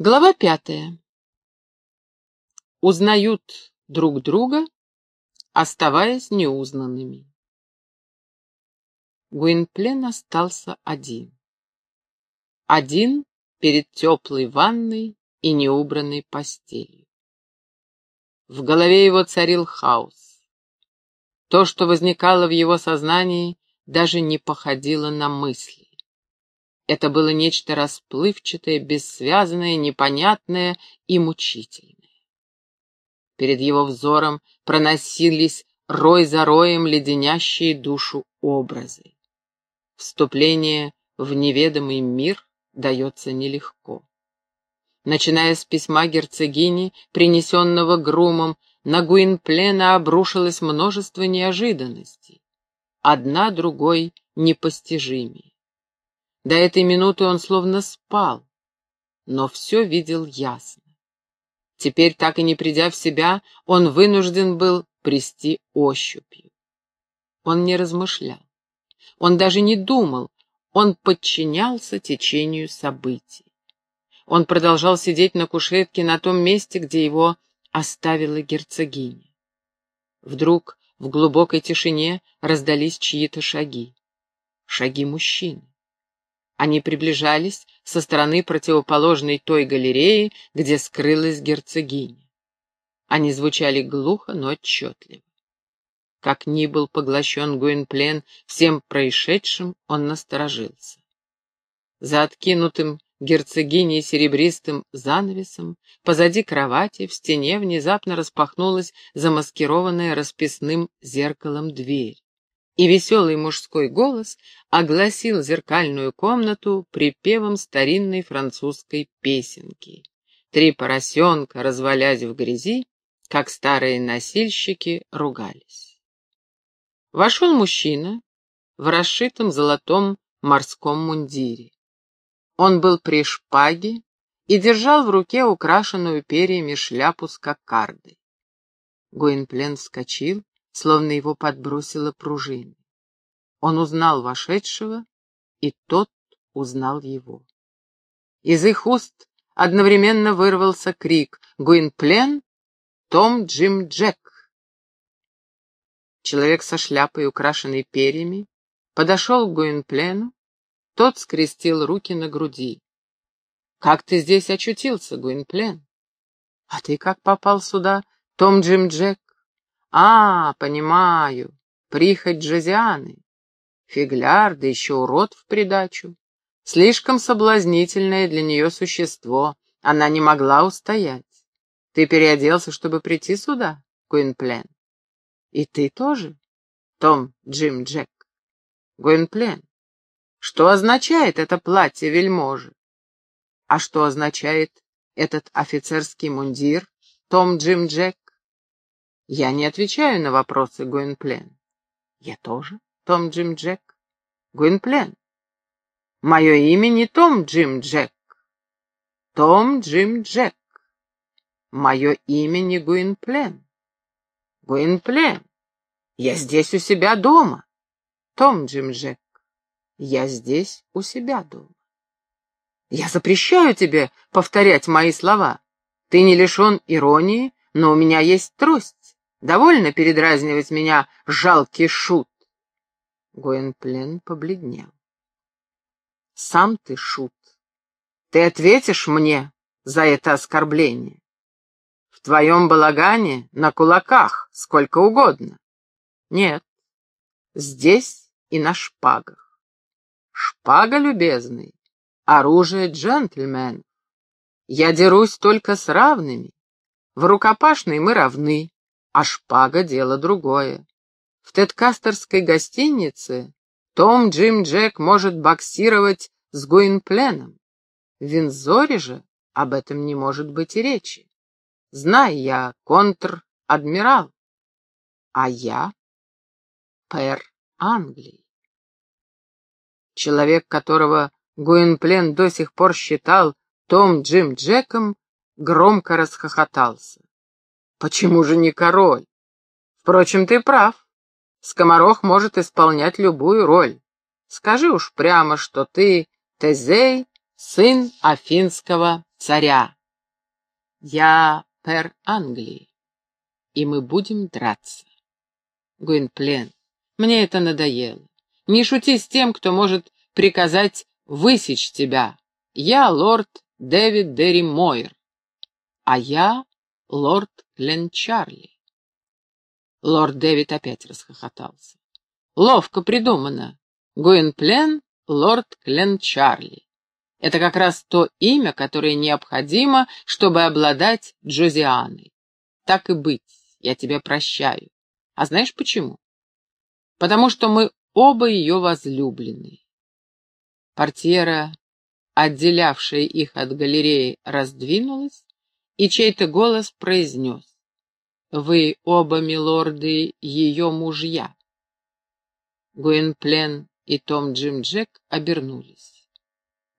Глава пятая. Узнают друг друга, оставаясь неузнанными. Гуинплен остался один. Один перед теплой ванной и неубранной постелью. В голове его царил хаос. То, что возникало в его сознании, даже не походило на мысли. Это было нечто расплывчатое, бессвязное, непонятное и мучительное. Перед его взором проносились рой за роем леденящие душу образы. Вступление в неведомый мир дается нелегко. Начиная с письма герцогини, принесенного грумом, на Гуинплена обрушилось множество неожиданностей. Одна другой непостижимее. До этой минуты он словно спал, но все видел ясно. Теперь, так и не придя в себя, он вынужден был прести ощупью. Он не размышлял, он даже не думал, он подчинялся течению событий. Он продолжал сидеть на кушетке на том месте, где его оставила герцогиня. Вдруг в глубокой тишине раздались чьи-то шаги. Шаги мужчины. Они приближались со стороны противоположной той галереи, где скрылась герцогиня. Они звучали глухо, но отчетливо. Как ни был поглощен Гуинплен всем происшедшим, он насторожился. За откинутым герцогиней серебристым занавесом, позади кровати, в стене внезапно распахнулась замаскированная расписным зеркалом дверь и веселый мужской голос огласил зеркальную комнату припевом старинной французской песенки. Три поросенка, развалясь в грязи, как старые носильщики, ругались. Вошел мужчина в расшитом золотом морском мундире. Он был при шпаге и держал в руке украшенную перьями шляпу с кокардой. Гуинплен вскочил словно его подбросила пружина. Он узнал вошедшего, и тот узнал его. Из их уст одновременно вырвался крик «Гуинплен! Том Джим Джек!». Человек со шляпой, украшенной перьями, подошел к Гуинплену, тот скрестил руки на груди. «Как ты здесь очутился, Гуинплен?» «А ты как попал сюда, Том Джим Джек?» А, понимаю, прихоть Джозианы. Фигляр, да еще урод в придачу. Слишком соблазнительное для нее существо. Она не могла устоять. Ты переоделся, чтобы прийти сюда, Гуинплен? И ты тоже, Том Джим Джек? Гуинплен, что означает это платье вельможи? А что означает этот офицерский мундир, Том Джим Джек? Я не отвечаю на вопросы, Гуинплен. Я тоже, Том Джим Джек. Гуинплен. Мое имя не Том Джим Джек. Том Джим Джек. Мое имя не Гуинплен. Гуинплен. Я здесь у себя дома. Том Джим Джек. Я здесь у себя дома. Я запрещаю тебе повторять мои слова. Ты не лишен иронии, но у меня есть трость. Довольно передразнивать меня, жалкий шут. Гоенплен побледнел. Сам ты шут. Ты ответишь мне за это оскорбление. В твоем балагане на кулаках сколько угодно. Нет, здесь и на шпагах. Шпага, любезный, оружие джентльмен. Я дерусь только с равными. В рукопашной мы равны а шпага — дело другое. В Тедкастерской гостинице Том Джим Джек может боксировать с Гуинпленом. В Винзоре же об этом не может быть и речи. Знай я, контр-адмирал, а я пэр Англии. Человек, которого Гуинплен до сих пор считал Том Джим Джеком, громко расхохотался. Почему же не король? Впрочем, ты прав. Скоморох может исполнять любую роль. Скажи уж прямо, что ты Тезей сын афинского царя. Я пер Англии, и мы будем драться. Гуинплен, мне это надоело. Не шути с тем, кто может приказать высечь тебя. Я лорд Дэвид Дерри Мойер, а я лорд Чарли. Лорд Дэвид опять расхохотался. Ловко придумано. Гуинплен, лорд Чарли. Это как раз то имя, которое необходимо, чтобы обладать Джозианой. Так и быть, я тебя прощаю. А знаешь почему? Потому что мы оба ее возлюбленные. Портьера, отделявшая их от галереи, раздвинулась, и чей-то голос произнес. «Вы оба, милорды, ее мужья». Гуинплен и Том Джим Джек обернулись.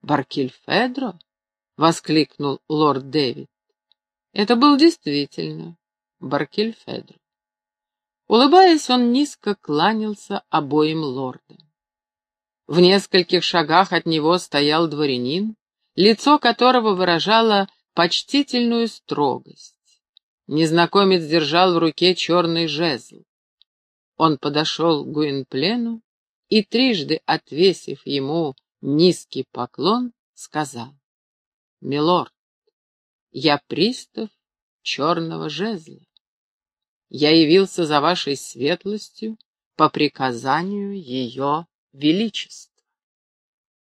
«Баркильфедро?» — воскликнул лорд Дэвид. Это был действительно Баркильфедро. Улыбаясь, он низко кланялся обоим лордам. В нескольких шагах от него стоял дворянин, лицо которого выражало почтительную строгость. Незнакомец держал в руке черный жезл. Он подошел к Гуинплену и, трижды отвесив ему низкий поклон, сказал, «Милорд, я пристав черного жезла. Я явился за вашей светлостью по приказанию ее величества.